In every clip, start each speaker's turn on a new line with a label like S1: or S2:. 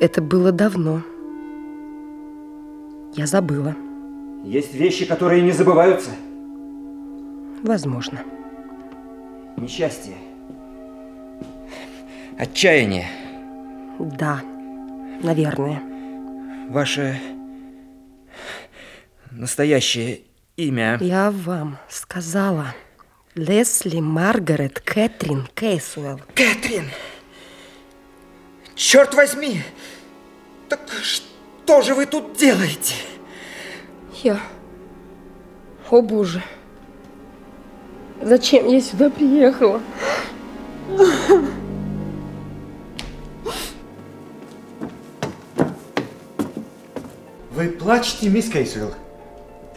S1: Это было давно. Я забыла.
S2: Есть вещи, которые не забываются.
S1: Возможно.
S2: Несчастье. Отчаяние.
S1: Да, наверное.
S2: Ваше настоящее имя.
S1: Я вам сказала. Лесли Маргарет Кэтрин Кейсуэлл.
S2: Кэтрин! Черт возьми! Так что же вы тут делаете?
S1: Я... О, Боже. Зачем я сюда приехала?
S3: Вы плачете, мисс Кейсвилл?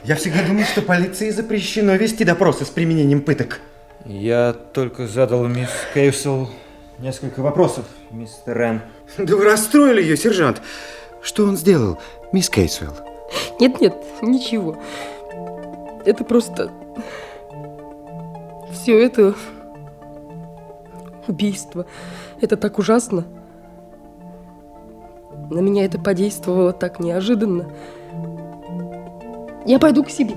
S3: Я всегда думал, что полиции запрещено вести допросы с применением пыток.
S2: Я только задал мисс Кейсвилл несколько вопросов, мистер Рен.
S3: Да вы расстроили ее, сержант. Что он сделал, мисс Кейсвилл?
S1: Нет-нет, ничего. Это просто... Все это... Убийство. Это так ужасно. На меня это подействовало так неожиданно. Я пойду к себе.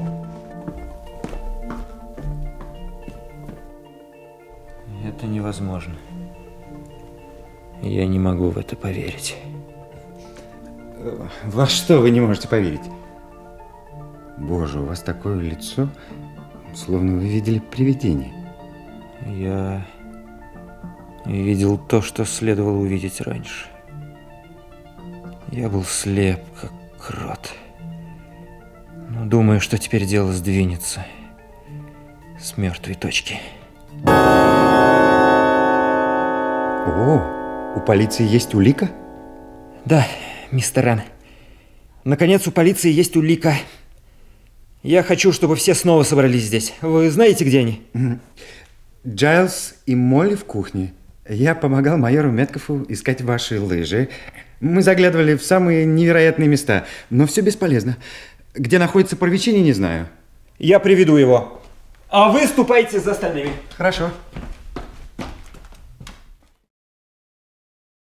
S2: Это невозможно. Я не могу в это поверить.
S3: Во что вы не можете поверить? Боже, у вас такое лицо, словно вы видели привидение.
S2: Я видел то, что следовало увидеть раньше. Я был слеп, как крот. Но думаю, что теперь дело сдвинется с мертвой точки.
S3: О, у полиции есть улика?
S2: Да, мистер Рен. Наконец, у полиции есть улика. Я хочу, чтобы все снова собрались здесь. Вы знаете, где они?
S3: Джайлз и Молли в кухне. Я помогал майору Меткофу искать ваши лыжи. Мы заглядывали в самые невероятные места, но все бесполезно. Где находится Парвичини, не знаю.
S2: Я приведу его. А вы ступайте за остальными.
S3: Хорошо.